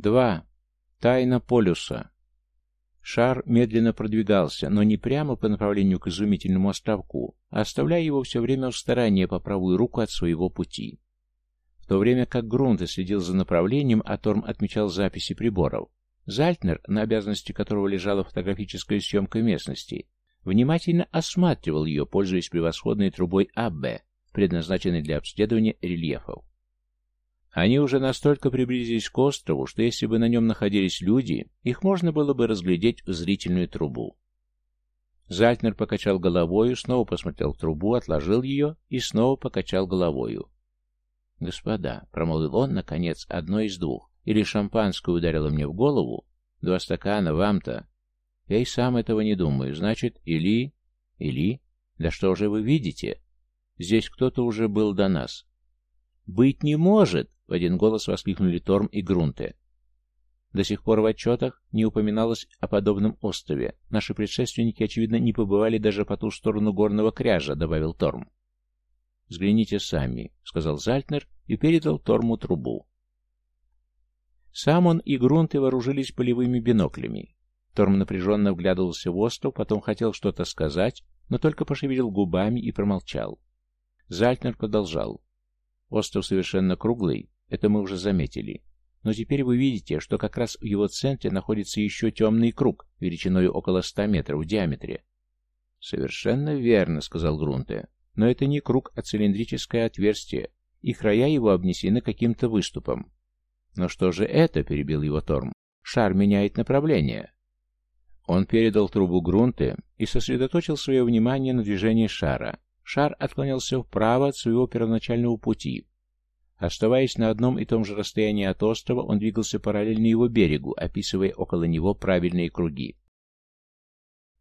Два. Тайна полюса. Шар медленно продвигался, но не прямо по направлению к изумительному островку, а оставляя его все время в стороне по правую руку от своего пути. В то время как Грунт следил за направлением, а Торм отмечал записи приборов, Зальтнер, на обязанности которого лежала фотографическая съемка местности, внимательно осматривал ее, пользуясь превосходной трубой АБ, предназначенной для обследования рельефов. Они уже настолько приблизились к острову, что если бы на нем находились люди, их можно было бы разглядеть в зрительную трубу. Зальтнер покачал головою, снова посмотрел в трубу, отложил ее и снова покачал головою. «Господа», — промолвил он, наконец, одно из двух. Или шампанское ударило мне в голову? Два стакана, вам-то. Я и сам этого не думаю. Значит, или... Или... Да что же вы видите? Здесь кто-то уже был до нас. «Быть не может!» — в один голос воскликнули Торм и Грунте. До сих пор в отчетах не упоминалось о подобном острове. Наши предшественники, очевидно, не побывали даже по ту сторону горного кряжа, добавил Торм. «Взгляните сами», — сказал Зальтнер и передал Торму трубу. Сам он и Грунты вооружились полевыми биноклями. Торм напряженно вглядывался в остров, потом хотел что-то сказать, но только пошевелил губами и промолчал. Зальтнер продолжал. Остров совершенно круглый, это мы уже заметили. Но теперь вы видите, что как раз в его центре находится еще темный круг, величиной около ста метров в диаметре. «Совершенно верно», — сказал Грунте. «Но это не круг, а цилиндрическое отверстие, и края его обнесены каким-то выступом. «Но что же это?» — перебил его Торм. «Шар меняет направление». Он передал трубу грунты и сосредоточил свое внимание на движении шара. Шар отклонился вправо от своего первоначального пути. Оставаясь на одном и том же расстоянии от острова, он двигался параллельно его берегу, описывая около него правильные круги.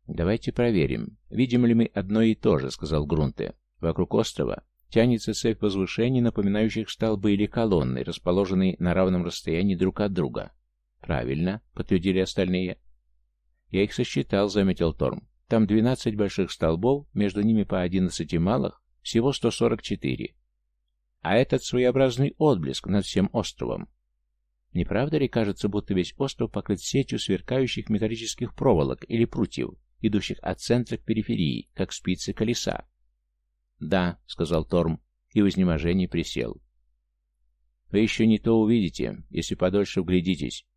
«Давайте проверим, видим ли мы одно и то же», — сказал Грунте. «Вокруг острова Тянется цепь возвышений, напоминающих столбы или колонны, расположенные на равном расстоянии друг от друга. «Правильно», — подтвердили остальные. «Я их сосчитал», — заметил Торм. «Там двенадцать больших столбов, между ними по одиннадцати малых, всего сто сорок четыре. А этот своеобразный отблеск над всем островом. Не правда ли кажется, будто весь остров покрыт сетью сверкающих металлических проволок или прутьев, идущих от центра к периферии, как спицы колеса? «Да», — сказал Торм, и в изнеможении присел. «Вы еще не то увидите, если подольше вглядитесь.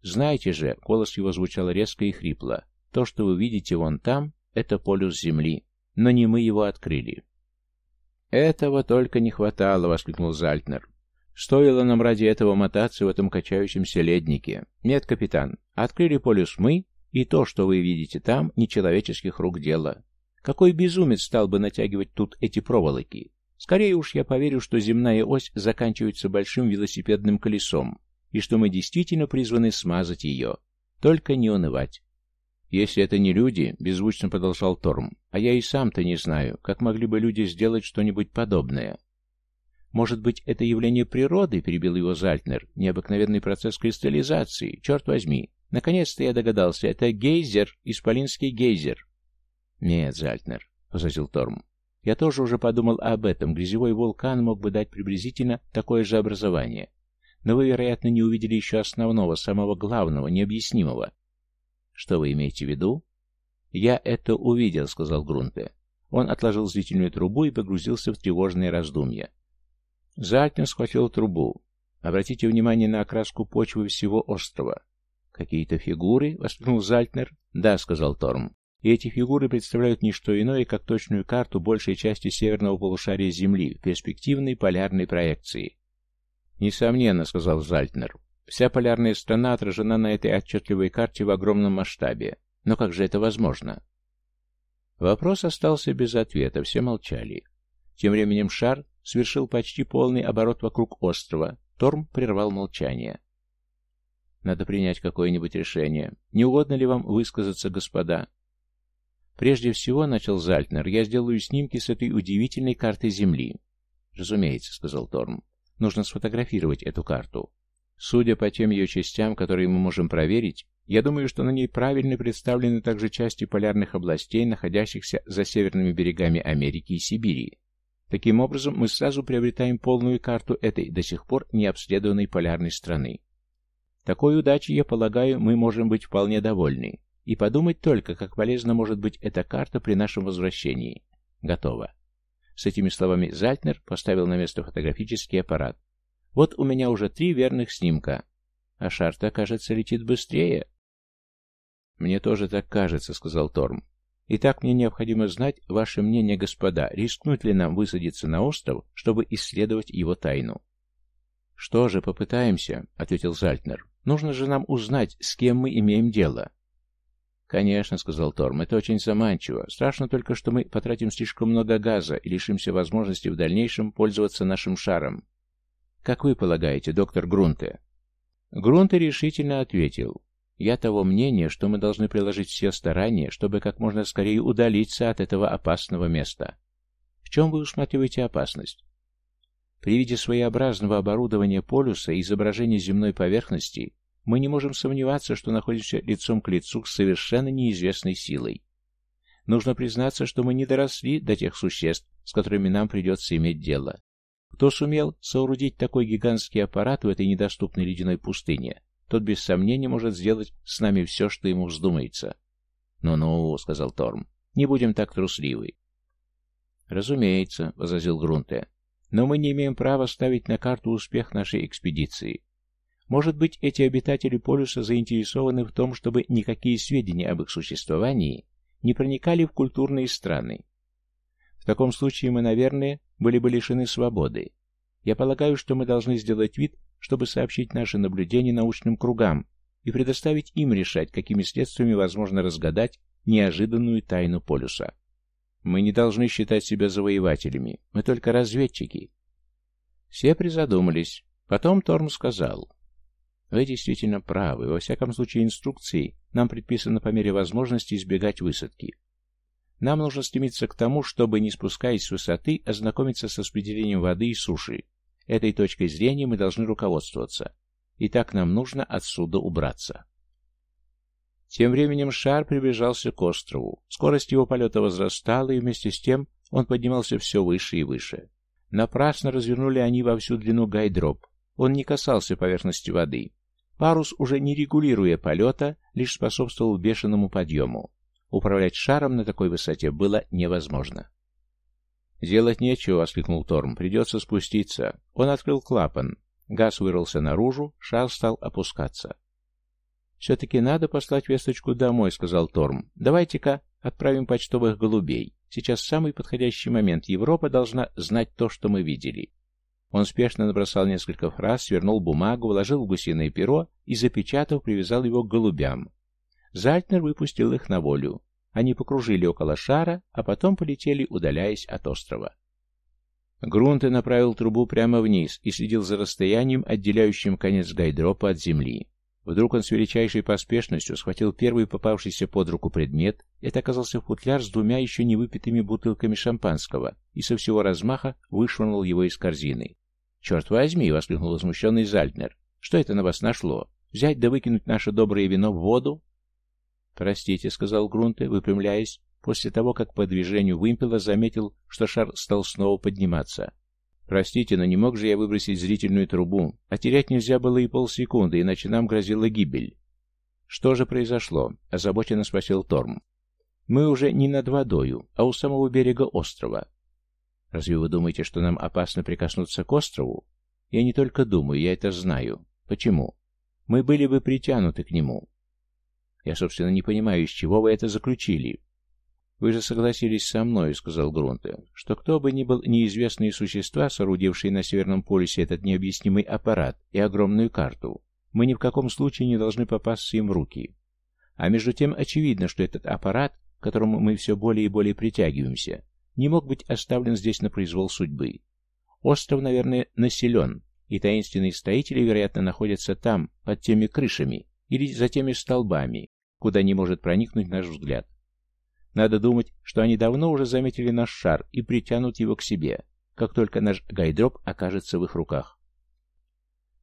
Знаете же, голос его звучал резко и хрипло, то, что вы видите вон там, это полюс Земли, но не мы его открыли». «Этого только не хватало», — воскликнул Зальтнер. «Стоило нам ради этого мотаться в этом качающемся леднике. Нет, капитан, открыли полюс мы, и то, что вы видите там, нечеловеческих рук дело. Какой безумец стал бы натягивать тут эти проволоки? Скорее уж я поверю, что земная ось заканчивается большим велосипедным колесом, и что мы действительно призваны смазать ее. Только не унывать. Если это не люди, беззвучно продолжал Торм, а я и сам-то не знаю, как могли бы люди сделать что-нибудь подобное. Может быть, это явление природы, перебил его Зальтнер, необыкновенный процесс кристаллизации, черт возьми. Наконец-то я догадался, это гейзер, исполинский гейзер. «Нет, Зальтнер», — возразил Торм. «Я тоже уже подумал об этом. Грязевой вулкан мог бы дать приблизительно такое же образование. Но вы, вероятно, не увидели еще основного, самого главного, необъяснимого». «Что вы имеете в виду?» «Я это увидел», — сказал Грунте. Он отложил зрительную трубу и погрузился в тревожные раздумья. Зальтнер схватил трубу. «Обратите внимание на окраску почвы всего острова». «Какие-то фигуры?» — воскликнул Зальтнер. «Да», — сказал Торм. И эти фигуры представляют не что иное, как точную карту большей части северного полушария Земли в перспективной полярной проекции. «Несомненно», — сказал Зальтнер, — «вся полярная страна отражена на этой отчетливой карте в огромном масштабе. Но как же это возможно?» Вопрос остался без ответа, все молчали. Тем временем шар совершил почти полный оборот вокруг острова. Торм прервал молчание. «Надо принять какое-нибудь решение. Не угодно ли вам высказаться, господа?» Прежде всего, начал Зальтнер, я сделаю снимки с этой удивительной картой Земли. Разумеется, сказал Торм. Нужно сфотографировать эту карту. Судя по тем ее частям, которые мы можем проверить, я думаю, что на ней правильно представлены также части полярных областей, находящихся за северными берегами Америки и Сибири. Таким образом, мы сразу приобретаем полную карту этой до сих пор необследованной полярной страны. Такой удачей, я полагаю, мы можем быть вполне довольны. И подумать только, как полезна может быть эта карта при нашем возвращении. Готово. С этими словами Зальтнер поставил на место фотографический аппарат. Вот у меня уже три верных снимка. А шар-то, кажется, летит быстрее. Мне тоже так кажется, сказал Торм. Итак, мне необходимо знать ваше мнение, господа, рискнуть ли нам высадиться на остров, чтобы исследовать его тайну. Что же, попытаемся, ответил Зальтнер. Нужно же нам узнать, с кем мы имеем дело. «Конечно», — сказал Торм, — «это очень заманчиво. Страшно только, что мы потратим слишком много газа и лишимся возможности в дальнейшем пользоваться нашим шаром». «Как вы полагаете, доктор Грунте?» Грунте решительно ответил. «Я того мнения, что мы должны приложить все старания, чтобы как можно скорее удалиться от этого опасного места». «В чем вы усматриваете опасность?» При виде своеобразного оборудования полюса и изображения земной поверхности мы не можем сомневаться, что находимся лицом к лицу с совершенно неизвестной силой. Нужно признаться, что мы не доросли до тех существ, с которыми нам придется иметь дело. Кто сумел соорудить такой гигантский аппарат в этой недоступной ледяной пустыне, тот без сомнения может сделать с нами все, что ему вздумается. «Ну-ну», — сказал Торм, — «не будем так трусливы». «Разумеется», — возразил Грунте, — «но мы не имеем права ставить на карту успех нашей экспедиции. Может быть, эти обитатели полюса заинтересованы в том, чтобы никакие сведения об их существовании не проникали в культурные страны. В таком случае мы, наверное, были бы лишены свободы. Я полагаю, что мы должны сделать вид, чтобы сообщить наши наблюдения научным кругам и предоставить им решать, какими следствиями возможно разгадать неожиданную тайну полюса. Мы не должны считать себя завоевателями, мы только разведчики. Все призадумались. Потом Торм сказал, вы действительно правы. Во всяком случае, инструкции нам предписано по мере возможности избегать высадки. Нам нужно стремиться к тому, чтобы, не спускаясь с высоты, ознакомиться с распределением воды и суши. Этой точкой зрения мы должны руководствоваться. И так нам нужно отсюда убраться. Тем временем шар приближался к острову. Скорость его полета возрастала, и вместе с тем он поднимался все выше и выше. Напрасно развернули они во всю длину гайдроп. Он не касался поверхности воды. Парус, уже не регулируя полета, лишь способствовал бешеному подъему. Управлять шаром на такой высоте было невозможно. «Делать нечего», — воскликнул Торм. «Придется спуститься». Он открыл клапан. Газ вырвался наружу, шар стал опускаться. «Все-таки надо послать весточку домой», — сказал Торм. «Давайте-ка отправим почтовых голубей. Сейчас самый подходящий момент. Европа должна знать то, что мы видели. Он спешно набросал несколько фраз, свернул бумагу, вложил в гусиное перо и, запечатав, привязал его к голубям. Зальтнер выпустил их на волю. Они покружили около шара, а потом полетели, удаляясь от острова. Грунте направил трубу прямо вниз и следил за расстоянием, отделяющим конец гайдропа от земли. Вдруг он с величайшей поспешностью схватил первый попавшийся под руку предмет, это оказался футляр с двумя еще не выпитыми бутылками шампанского, и со всего размаха вышвырнул его из корзины. «Черт возьми!» — воскликнул возмущенный Зальтнер. «Что это на вас нашло? Взять да выкинуть наше доброе вино в воду?» «Простите», — сказал Грунте, выпрямляясь, после того, как по движению вымпела заметил, что шар стал снова подниматься. Простите, но не мог же я выбросить зрительную трубу, а терять нельзя было и полсекунды, иначе нам грозила гибель. Что же произошло? Озабоченно спросил Торм. Мы уже не над водою, а у самого берега острова. Разве вы думаете, что нам опасно прикоснуться к острову? Я не только думаю, я это знаю. Почему? Мы были бы притянуты к нему. Я, собственно, не понимаю, из чего вы это заключили. «Вы же согласились со мной», — сказал Грунте, — «что кто бы ни был неизвестные существа, соорудившие на Северном полюсе этот необъяснимый аппарат и огромную карту, мы ни в каком случае не должны попасться им в руки. А между тем очевидно, что этот аппарат, к которому мы все более и более притягиваемся, не мог быть оставлен здесь на произвол судьбы. Остров, наверное, населен, и таинственные строители, вероятно, находятся там, под теми крышами или за теми столбами, куда не может проникнуть наш взгляд. Надо думать, что они давно уже заметили наш шар и притянут его к себе, как только наш гайдроп окажется в их руках.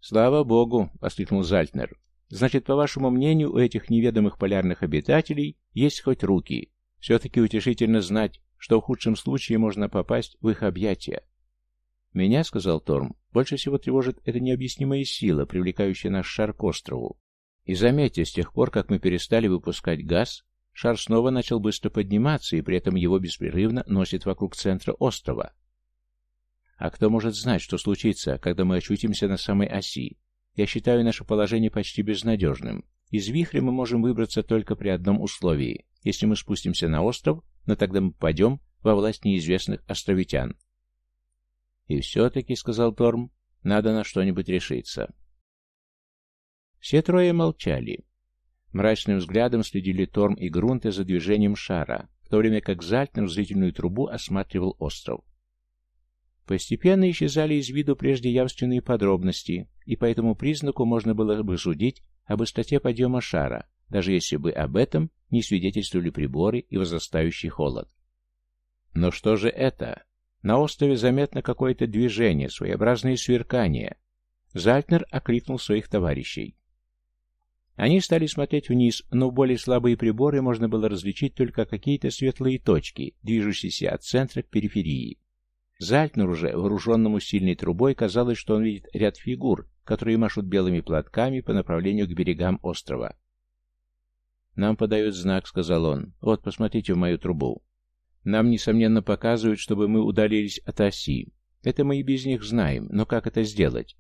«Слава Богу!» — воскликнул Зальтнер. «Значит, по вашему мнению, у этих неведомых полярных обитателей есть хоть руки. Все-таки утешительно знать, что в худшем случае можно попасть в их объятия». «Меня, — сказал Торм, — Больше всего тревожит эта необъяснимая сила, привлекающая наш шар к острову. И заметьте, с тех пор, как мы перестали выпускать газ, шар снова начал быстро подниматься, и при этом его беспрерывно носит вокруг центра острова. А кто может знать, что случится, когда мы очутимся на самой оси? Я считаю наше положение почти безнадежным. Из вихря мы можем выбраться только при одном условии. Если мы спустимся на остров, но тогда мы попадем во власть неизвестных островитян. «И все-таки», — сказал Торм, — «надо на что-нибудь решиться». Все трое молчали. Мрачным взглядом следили Торм и Грунте за движением шара, в то время как Зальтнер в зрительную трубу осматривал остров. Постепенно исчезали из виду прежде явственные подробности, и по этому признаку можно было бы судить о быстроте подъема шара, даже если бы об этом не свидетельствовали приборы и возрастающий холод. Но что же это? На острове заметно какое-то движение, своеобразное сверкание. Зальтнер окликнул своих товарищей. Они стали смотреть вниз, но более слабые приборы можно было различить только какие-то светлые точки, движущиеся от центра к периферии. Зальтнер уже, вооруженному сильной трубой, казалось, что он видит ряд фигур, которые машут белыми платками по направлению к берегам острова. «Нам подают знак», — сказал он. «Вот, посмотрите в мою трубу. Нам, несомненно, показывают, чтобы мы удалились от оси. Это мы и без них знаем, но как это сделать?»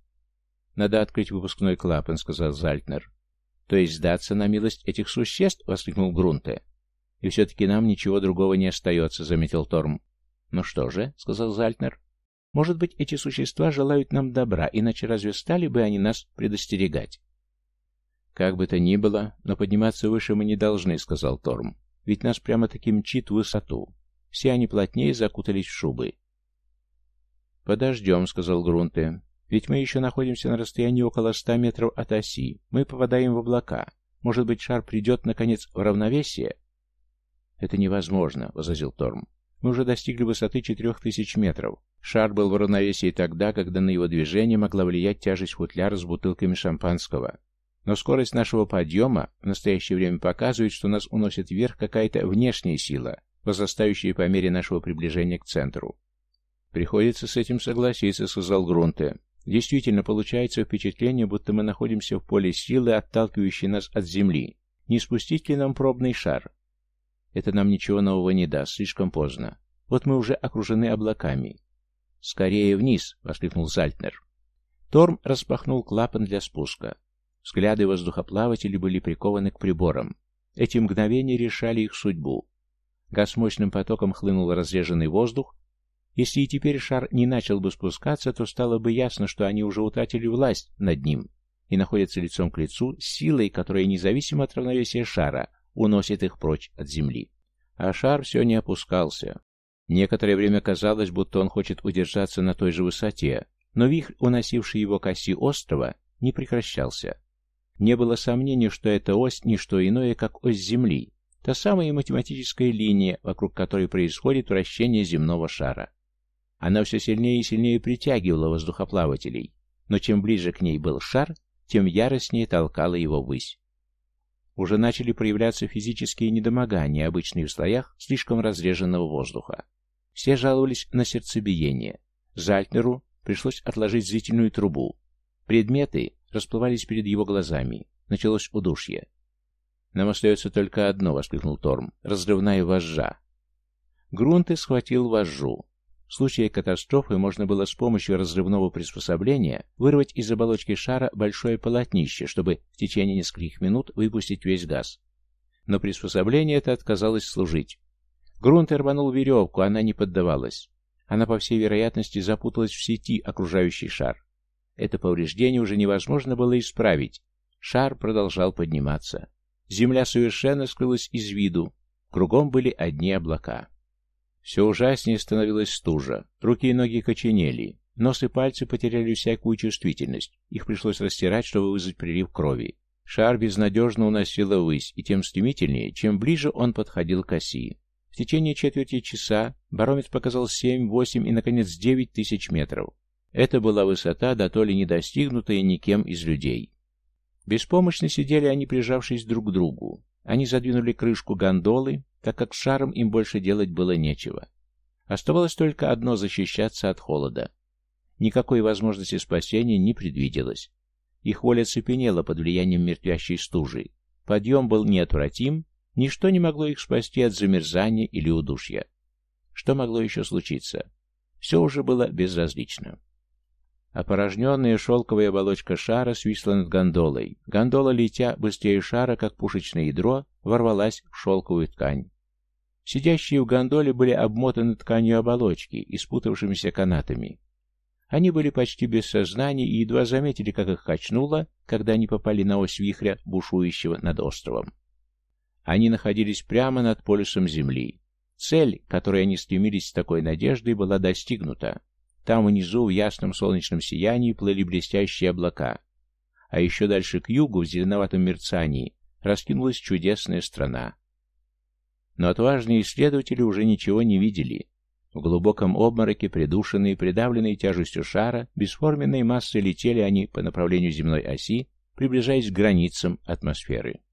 «Надо открыть выпускной клапан», — сказал Зальтнер. «То есть сдаться на милость этих существ?» — воскликнул Грунте. «И все-таки нам ничего другого не остается», — заметил Торм. «Ну что же», — сказал Зальтнер, — «может быть, эти существа желают нам добра, иначе разве стали бы они нас предостерегать?» «Как бы то ни было, но подниматься выше мы не должны», — сказал Торм. «Ведь нас прямо-таки мчит в высоту. Все они плотнее закутались в шубы». «Подождем», — сказал Грунте. Ведь мы еще находимся на расстоянии около ста метров от оси. Мы попадаем в облака. Может быть, шар придет, наконец, в равновесие? Это невозможно, — возразил Торм. Мы уже достигли высоты четырех тысяч метров. Шар был в равновесии тогда, когда на его движение могла влиять тяжесть футляра с бутылками шампанского. Но скорость нашего подъема в настоящее время показывает, что нас уносит вверх какая-то внешняя сила, возрастающая по мере нашего приближения к центру. «Приходится с этим согласиться», — сказал Грунте. Действительно, получается впечатление, будто мы находимся в поле силы, отталкивающей нас от Земли. Не спустить ли нам пробный шар? Это нам ничего нового не даст, слишком поздно. Вот мы уже окружены облаками. «Скорее вниз!» — воскликнул Зальтнер. Торм распахнул клапан для спуска. Взгляды воздухоплавателей были прикованы к приборам. Эти мгновения решали их судьбу. Газ мощным потоком хлынул разреженный воздух, если и теперь шар не начал бы спускаться, то стало бы ясно, что они уже утратили власть над ним и находятся лицом к лицу с силой, которая, независимо от равновесия шара, уносит их прочь от земли. А шар все не опускался. Некоторое время казалось, будто он хочет удержаться на той же высоте, но вихрь, уносивший его к оси острова, не прекращался. Не было сомнений, что эта ось – не что иное, как ось Земли, та самая математическая линия, вокруг которой происходит вращение земного шара. Она все сильнее и сильнее притягивала воздухоплавателей, но чем ближе к ней был шар, тем яростнее толкала его ввысь. Уже начали проявляться физические недомогания, обычные в слоях слишком разреженного воздуха. Все жаловались на сердцебиение. Зальтнеру пришлось отложить зрительную трубу. Предметы расплывались перед его глазами. Началось удушье. «Нам остается только одно», — воскликнул Торм. «Разрывная вожжа». Грунты схватил вожжу. В случае катастрофы можно было с помощью разрывного приспособления вырвать из оболочки шара большое полотнище, чтобы в течение нескольких минут выпустить весь газ. Но приспособление это отказалось служить. Грунт рванул веревку, она не поддавалась. Она, по всей вероятности, запуталась в сети, окружающий шар. Это повреждение уже невозможно было исправить. Шар продолжал подниматься. Земля совершенно скрылась из виду. Кругом были одни облака. Все ужаснее становилась стужа. Руки и ноги коченели. Нос и пальцы потеряли всякую чувствительность. Их пришлось растирать, чтобы вызвать прилив крови. Шар безнадежно уносило ввысь, и тем стремительнее, чем ближе он подходил к оси. В течение четверти часа барометр показал 7, 8 и, наконец, 9 тысяч метров. Это была высота, да то ли не достигнутая никем из людей. Беспомощно сидели они, прижавшись друг к другу. Они задвинули крышку гондолы, так как с шаром им больше делать было нечего. Оставалось только одно — защищаться от холода. никакой возможности спасения не предвиделось. Их воля цепенела под влиянием мертвящей стужи. Подъем был неотвратим, ничто не могло их спасти от замерзания или удушья. Что могло еще случиться? Все уже было безразлично. Опорожненная шелковая оболочка шара свисла над гондолой. Гондола, летя быстрее шара, как пушечное ядро, ворвалась в шелковую ткань. Сидящие в гондоле были обмотаны тканью оболочки и спутавшимися канатами. Они были почти без сознания и едва заметили, как их качнуло, когда они попали на ось вихря, бушующего над островом. Они находились прямо над полюсом Земли. Цель, к которой они стремились с такой надеждой, была достигнута. Там внизу в ясном солнечном сиянии плыли блестящие облака. А еще дальше к югу, в зеленоватом мерцании, раскинулась чудесная страна. Но отважные исследователи уже ничего не видели. В глубоком обмороке, придушенные, придавленные тяжестью шара, бесформенной массой летели они по направлению земной оси, приближаясь к границам атмосферы.